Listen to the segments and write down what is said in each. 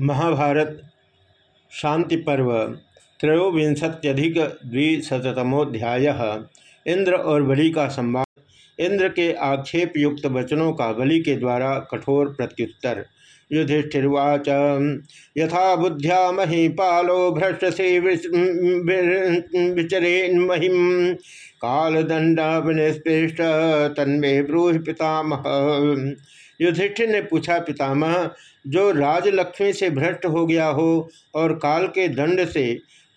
महाभारत शांति पर्व त्रयोविंशत्यधिक द्विशतमोध्याय इंद्र और बलि का संवाद। इंद्र के आक्षेप युक्त वचनों का बलि के द्वारा कठोर प्रत्युत्तर। युधिष्ठिर्वाच। यथा बुद्ध्या महीपालो भ्रष्ट से विचरेन्महिम कालदंडा विनिष्पृष्ट तन्मे ब्रूहि पितामह। युधिष्ठिर ने पूछा, पितामह, जो राजलक्ष्मी से भ्रष्ट हो गया हो और काल के दंड से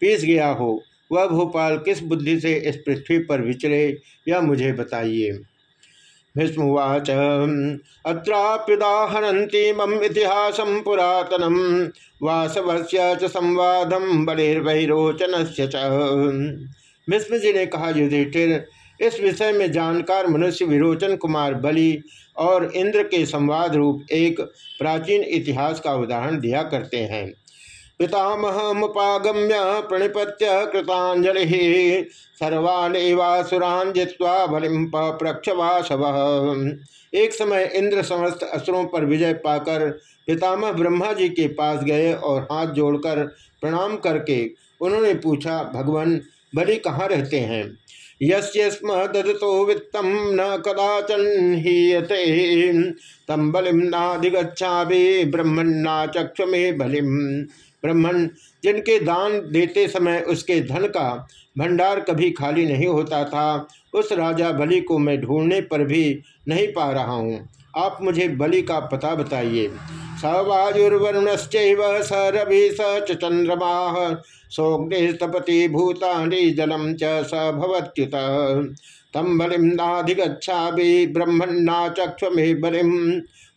पीस गया हो, वह भोपाल किस बुद्धि से इस पृथ्वी पर विचरे या मुझे बताइए। भीष्मवाच अत्राप्युदाहरती मम इतिहास पुरातनम वासवस्य संवादम बलिर्वैरोचन भीष्म जी ने कहा, युधिष्ठिर, इस विषय में जानकार मनुष्य विरोचन कुमार बलि और इंद्र के संवाद रूप एक प्राचीन इतिहास का उदाहरण दिया करते हैं। पितामह मुगम्य प्रणिपत्य कृतांजलि सर्वानेवासुरान जित्वा बलिम प्रक्षवासव। एक समय इंद्र समस्त असुरों पर विजय पाकर पितामह ब्रह्मा जी के पास गए और हाथ जोड़कर प्रणाम करके उन्होंने पूछा, भगवान, बलि कहाँ रहते हैं? यस्म ददतो वित्तम न कदाचन हीयते। तम बलिम नाधिगछा भी ब्रह्मण्णा चक्ष में बलिम। ब्रह्मण जिनके दान देते समय उसके धन का भंडार कभी खाली नहीं होता था, उस राजा बलि को मैं ढूँढने पर भी नहीं पा रहा हूँ। आप मुझे बलि का पता बताइए। स वायुर्वरुणश्च स रवि स चंद्रमा, सोग्निस्तपति भूतानि जलम च स भवत्युत। तम बलिम नाधिगछा भी ब्रह्मण्णा चक्ष में बलिम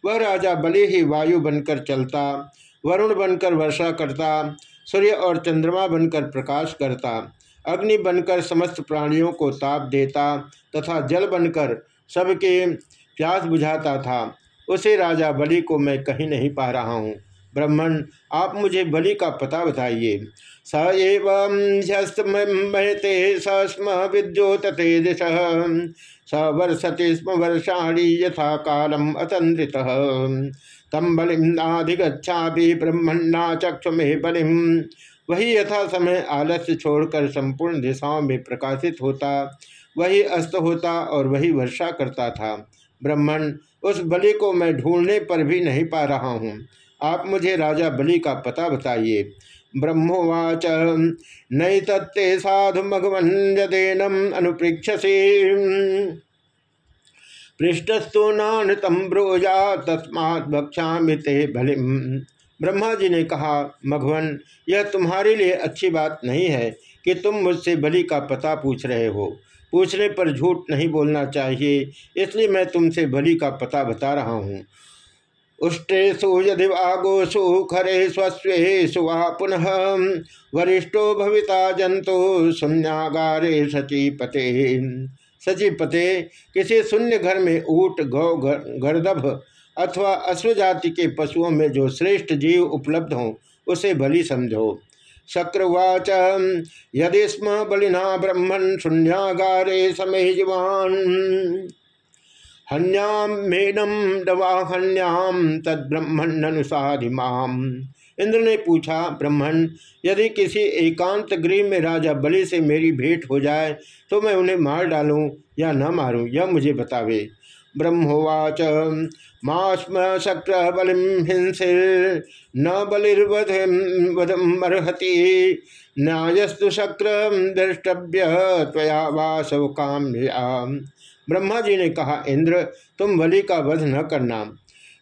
वह राजा बलि ही वायु बनकर चलता। वरुण बनकर वर्षा करता, सूर्य और चंद्रमा बनकर प्रकाश करता, अग्नि बनकर समस्त प्राणियों को ताप देता तथा जल बनकर सबके प्यास बुझाता था। उसे राजा बलि को मैं कहीं नहीं पा रहा हूँ। ब्राह्मण, आप मुझे बलि का पता बताइए। स एवंते स्म विद्योतते दिश स वर्षति स्म वर्षाणी यथा कालम अतंत्रित तम बलिम नाधिगछा भी ब्रह्मण्णा चक्ष में बलिम वही यथा समय आलस्य छोड़कर संपूर्ण दिशाओं में प्रकाशित होता, वही अस्त होता और वही वर्षा करता था। ब्राह्मण, उस बलि को मैं ढूँढने पर भी नहीं पा रहा हूँ। आप मुझे राजा बलि का पता बताइए। ब्रह्मोवाच। नई तत्ते साधु मघवन यदेनम अनुपृक्षसी पृष्ठस्तु नानतम ब्रोजा, तस्मात् भक्षा ते बलिम ब्रह्मा जी ने कहा मघवन यह तुम्हारे लिए अच्छी बात नहीं है कि तुम मुझसे बलि का पता पूछ रहे हो। पूछने पर झूठ नहीं बोलना चाहिए, इसलिए मैं तुमसे बलि का पता बता रहा हूँ। उष्टेशु यदि आगोषु खरे स्वस्वेशु वा पुनः। वरिष्ठो भविता जंतु शून्यागारे सचीपते। सचीपते, किसी शून्य घर में ऊट गौ गर्दभ अथवा अश्वजाति के पशुओं में जो श्रेष्ठ जीव उपलब्ध हों, उसे बलि समझो। शक्रवाच, यदि स्म बलिना ब्रह्मण शून्यागारे समेजवान हन्याम मेनम दवाहन्याम तद ब्रह्मण्यनुसाधिमाम इंद्र ने पूछा, ब्रह्मण, यदि किसी एकांत गृह में राजा बलि से मेरी भेंट हो जाए तो मैं उन्हें मार डालूं या न मारूं, यह मुझे बतावे। ब्रह्मोवाच, मास्म शक्र बलिम हिंसिर न बलिर्वधमर्हति न्यायस्तु शक्र द्रष्टव्य, त्वया वासव काम ब्रह्मा जी ने कहा, इंद्र, तुम बलि का वध न करना।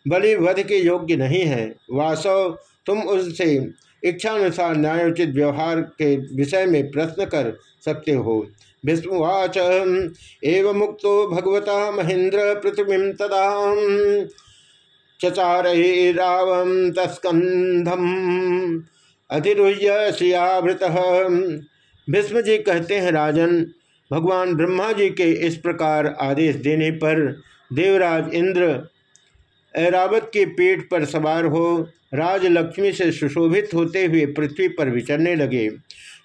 बलि वध के योग्य नहीं है। वासव, तुम उससे इच्छानुसार न्यायोचित व्यवहार के विषय में प्रश्न कर सकते हो। विष्णुवाच एव मुक्तो भगवता महेंद्र पृथ्वी तदा। चचारव तस्कंधम अधिरुह्य श्रियावृत। भीष्म जी कहते हैं, राजन भगवान ब्रह्मा जी के इस प्रकार आदेश देने पर देवराज इंद्र ऐरावत के पेट पर सवार हो राजलक्ष्मी से सुशोभित होते हुए पृथ्वी पर विचरने लगे।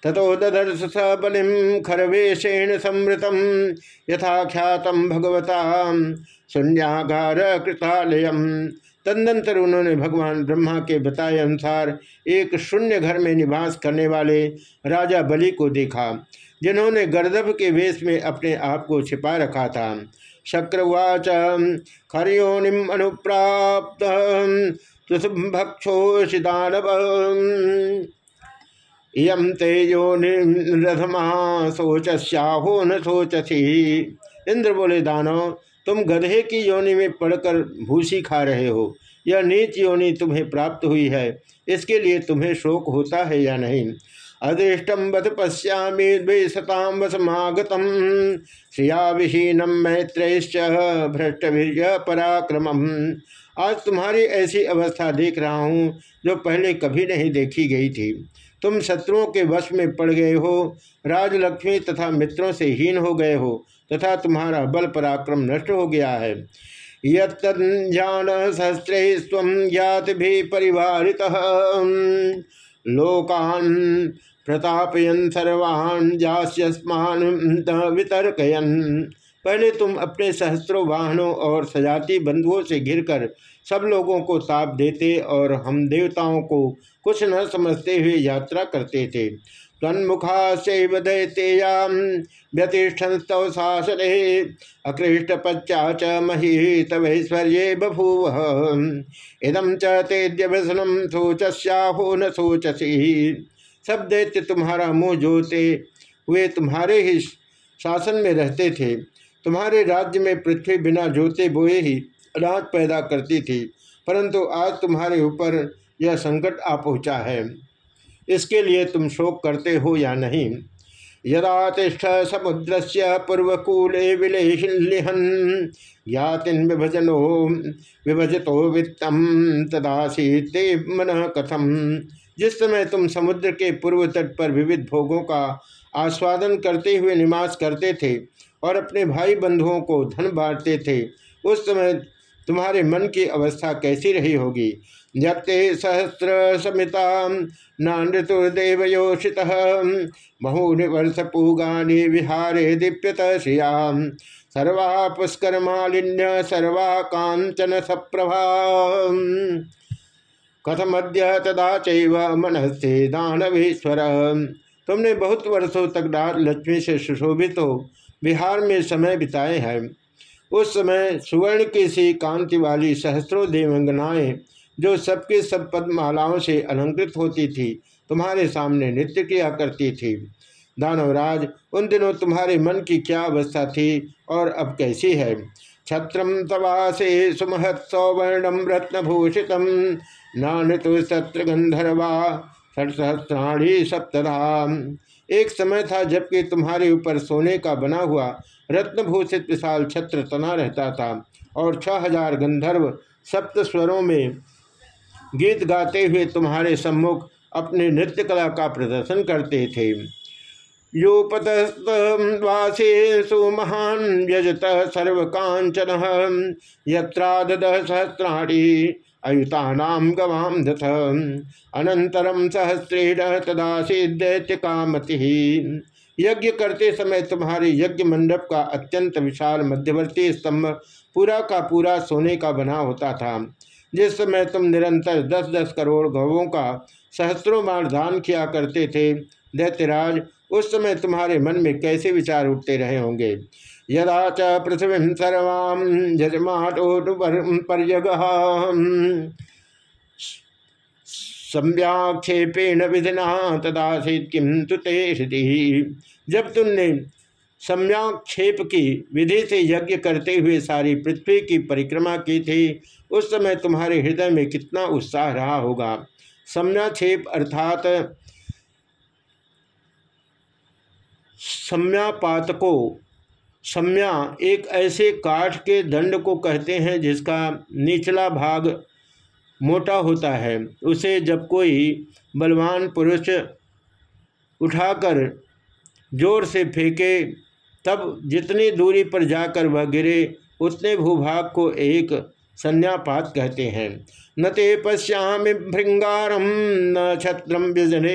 ततो ददर्श स बलिम खरवेशेण समृतम यथा ख्यात भगवता शून्यागार कृतालय। तदनंतर उन्होंने भगवान ब्रह्मा के बताए अनुसार एक शून्य घर में निवास करने वाले राजा बलि को देखा। जिन्होंने गर्दभ के वेश में अपने आप को छिपा रखा था। शक्रवाच खरियोनिम अनुप्राप्त भक्षोषिदानव इम तेजो निरधमा सोचस्याहो न सोचसी इंद्र बोले, दानव, तुम गधे की योनि में पड़कर भूसी खा रहे हो। यह नीच योनि तुम्हें प्राप्त हुई है। इसके लिए तुम्हें शोक होता है या नहीं? अदृष्टम बत पश्यामी द्वेशताम वसमागतम। श्रिया विहीनम मैत्रेश्च भ्रष्ट पराक्रम आज तुम्हारी ऐसी अवस्था देख रहा हूँ, जो पहले कभी नहीं देखी गई थी। तुम शत्रुओं के वश में पड़ गए हो, राजलक्ष्मी तथा मित्रों से हीन हो गए हो, तथा तुम्हारा बल पराक्रम नष्ट हो गया है। यज्ञान सहस्रे स्व ज्ञात भी परिवारित। लोकान प्रतापयन सर्वान जास्यस्मान वितर्कयन। पहले तुम अपने सहस्त्रों वाहनों और सजाती बंधुओं से घिरकर सब लोगों को ताप देते और हम देवताओं को कुछ न समझते हुए यात्रा करते थे। तन्मुखा से दैतेयाम व्यतिष्ठन स्तव शासने अकृष्ट पच्चा च मही तवैश्वर्य बभूव। इदम च तेद्य व्यसनम सोचस्याहो न सोचसी सब दैत्य तुम्हारा मुँह जोते हुए तुम्हारे ही शासन में रहते थे। तुम्हारे राज्य में पृथ्वी बिना जोते बोए ही अनाज पैदा करती थी, परंतु आज तुम्हारे ऊपर यह संकट आ पहुँचा है। इसके लिए तुम शोक करते हो या नहीं? यदा तिष्ठ समुद्र से पूर्वकूले विलेहन ज्ञातिन विभजनो, विभजतो वित्तम तदासी ते मन कथम। जिस समय तुम समुद्र के पूर्व तट पर विविध भोगों का आस्वादन करते हुए निवास करते थे और अपने भाई बंधुओं को धन बांटते थे, उस समय तुम्हारे मन की अवस्था कैसी रही होगी? जत्ते सहस्र समिता नृतुर्देवयोषित बहूनि वर्ष पूगानी विहारे दीप्यत श्रियाम सर्वा पुष्कर मालिन्य, सर्वा कांचन सप्रभा कथमद्य तदा चैव मनस्थे दानवेश्वर। तुमने बहुत वर्षों तक लक्ष्मी से सुशोभित हो, बिहार में समय बिताए हैं। उस समय सुवर्ण की सी कांति वाली सहस्रों देवंगनाएँ, जो सबके सब पद्मालाओं से अलंकृत होती थी, तुम्हारे सामने नृत्य किया करती थी। दानवराज, उन दिनों तुम्हारे मन की क्या अवस्था थी और अब कैसी है? छत्रम तवासे सुमहत सौवर्णम रत्नभूषित। नानृतु सत्र गंधर्वा षटसहस्राणी सप्तधा एक समय था जबकि तुम्हारे ऊपर सोने का बना हुआ रत्नभूषित विशाल छत्र तना रहता था और छह हज़ार गंधर्व सप्त स्वरों में गीत गाते हुए तुम्हारे सम्मुख अपने नृत्य कला का प्रदर्शन करते थे। महान व्यजत सर्वकांचन यत्राद सहस्राणी अयुतानाम गवाम दथ अनंतरम सहस्रेण तदासी दैत्य कामति यज्ञ करते समय तुम्हारे यज्ञ मंडप का अत्यंत विशाल मध्यवर्ती स्तंभ पूरा का पूरा सोने का बना होता था। जिस समय तुम निरंतर दस दस करोड़ गवों का सहस्त्रों बार दान किया करते थे, दैत्यराज उस समय तुम्हारे मन में कैसे विचार उठते रहे होंगे? यदा च पृथ्वी सर्वाम यजमाटोपर्यग सम्याक्षेपेण विधिना तदासीत किम तुते जब तुमने सम्याक्षेप की विधि से यज्ञ करते हुए सारी पृथ्वी की परिक्रमा की थी, उस समय तुम्हारे हृदय में कितना उत्साह रहा होगा। सम्याक्षेप अर्थात सम्यापात को सम्या एक ऐसे काठ के दंड को कहते हैं जिसका निचला भाग मोटा होता है। उसे जब कोई बलवान पुरुष उठाकर ज़ोर से फेंके, तब जितनी दूरी पर जाकर वह गिरे, उतने भूभाग को एक संन्यापात कहते हैं। न ते पश्यामि भृंगारम न छत्रम व्यजने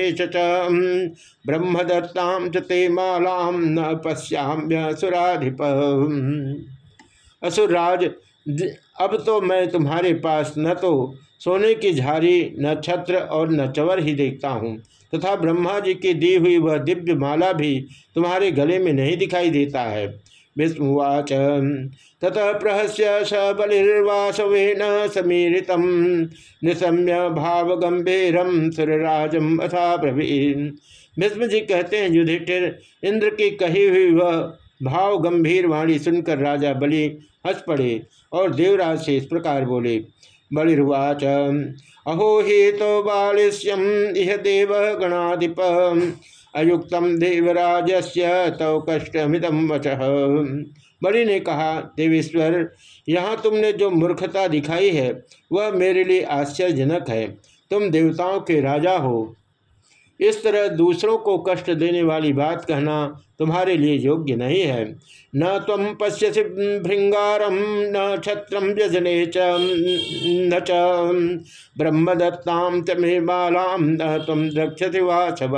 ब्रह्मदत्ताम च मालाम न पश्याम्य असुराधिप। असुरराज अब तो मैं तुम्हारे पास न तो सोने की झारी, न छत्र और न चवर ही देखता हूँ। तथा ब्रह्मा जी की दी हुई वह दिव्य माला भी तुम्हारे गले में नहीं दिखाई देता है। विष्णुवाच। ततः प्रहस्य स बलिर्वासवेन समीरित निशम्य भाव गंभीरम सुरराजम अथा प्रवीण भीष्म जी कहते हैं, युधिष्ठिर, इंद्र की कही हुई वह भाव गंभीर वाणी सुनकर राजा बलि हंस पड़े और देवराज से इस प्रकार बोले, बलिर्वाच, अहो ही तो बालिश्यम इह देव गणाधिप अयुक्त देवराज से तव कष्टमितम वच। बलि ने कहा, देवेश्वर, यहाँ तुमने जो मूर्खता दिखाई है, वह मेरे लिए आश्चर्यजनक है। तुम देवताओं के राजा हो। इस तरह दूसरों को कष्ट देने वाली बात कहना तुम्हारे लिए योग्य नहीं है। न तम पश्यसि भृंगारम न छत्रम व्यजने च, न च ब्रह्मदत्ताम च मे बालाम न तम द्रक्षति वाचव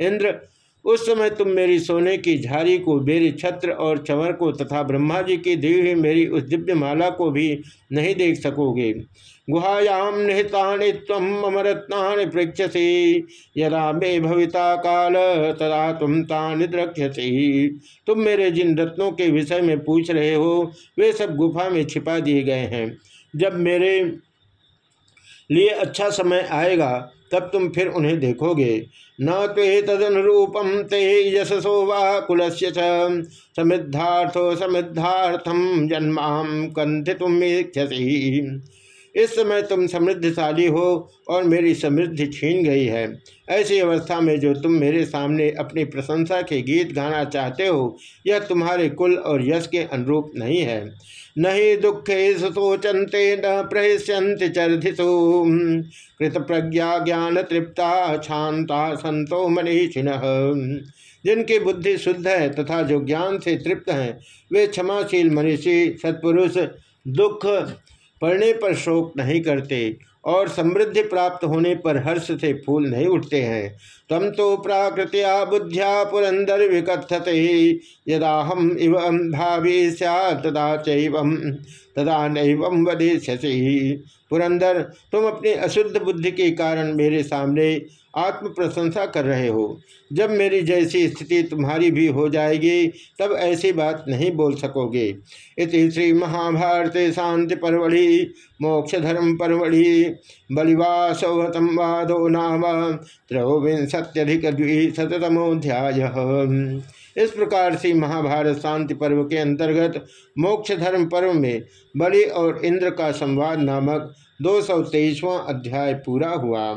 इंद्र उस समय तुम मेरी सोने की झारी को, मेरी छत्र और चवर को तथा ब्रह्मा जी की दी हुई मेरी उस दिव्य माला को भी नहीं देख सकोगे। गुहायाम निहिता तम अमरत्ना पृक्षसी यदा मे भविता काल, तदा तुम तान द्रक्ष्यसी। तुम मेरे जिन रत्नों के विषय में पूछ रहे हो, वे सब गुफा में छिपा दिए गए हैं। जब मेरे लिए अच्छा समय आएगा तब तुम फिर उन्हें देखोगे। न ते तदनुरूपम ते यशसो वा कुल समृद्धार्थो समृद्धार्थम जन्माम कंथितुम इस समय तुम समृद्धशाली हो और मेरी समृद्धि छीन गई है। ऐसी अवस्था में जो तुम मेरे सामने अपनी प्रशंसा के गीत गाना चाहते हो, यह तुम्हारे कुल और यश के अनुरूप नहीं है। नहीं दुखे सुचनते न प्रहिष्यंत चर्धिसु कृत प्रज्ञा ज्ञान तृप्ता शांता संतो मनीषिण जिनकी बुद्धि शुद्ध है तथा जो ज्ञान से तृप्त हैं, वे क्षमाशील मनीषी, सत्पुरुष, दुख पड़ने पर शोक नहीं करते और समृद्धि प्राप्त होने पर हर्ष से फूल नहीं उठते हैं। तम तो प्राकृतिया बुद्धिया पुरंदर विकथते यदा हम इव भावी सदा चैवम तदा नैवम वधिष्यसी पुरंदर, तुम अपनी अशुद्ध बुद्धि के कारण मेरे सामने आत्म प्रशंसा कर रहे हो। जब मेरी जैसी स्थिति तुम्हारी भी हो जाएगी, तब ऐसी बात नहीं बोल सकोगे। इति श्री महाभारत शांति परवड़ी मोक्ष धर्म परवड़ी बलिवासौहतम वादो नाम त्रयोविंशत्यधिक द्विशतमोध्याय इस प्रकार से महाभारत शांति पर्व के अंतर्गत मोक्ष धर्म पर्व में बलि और इंद्र का संवाद नामक दो सौ अध्याय पूरा हुआ।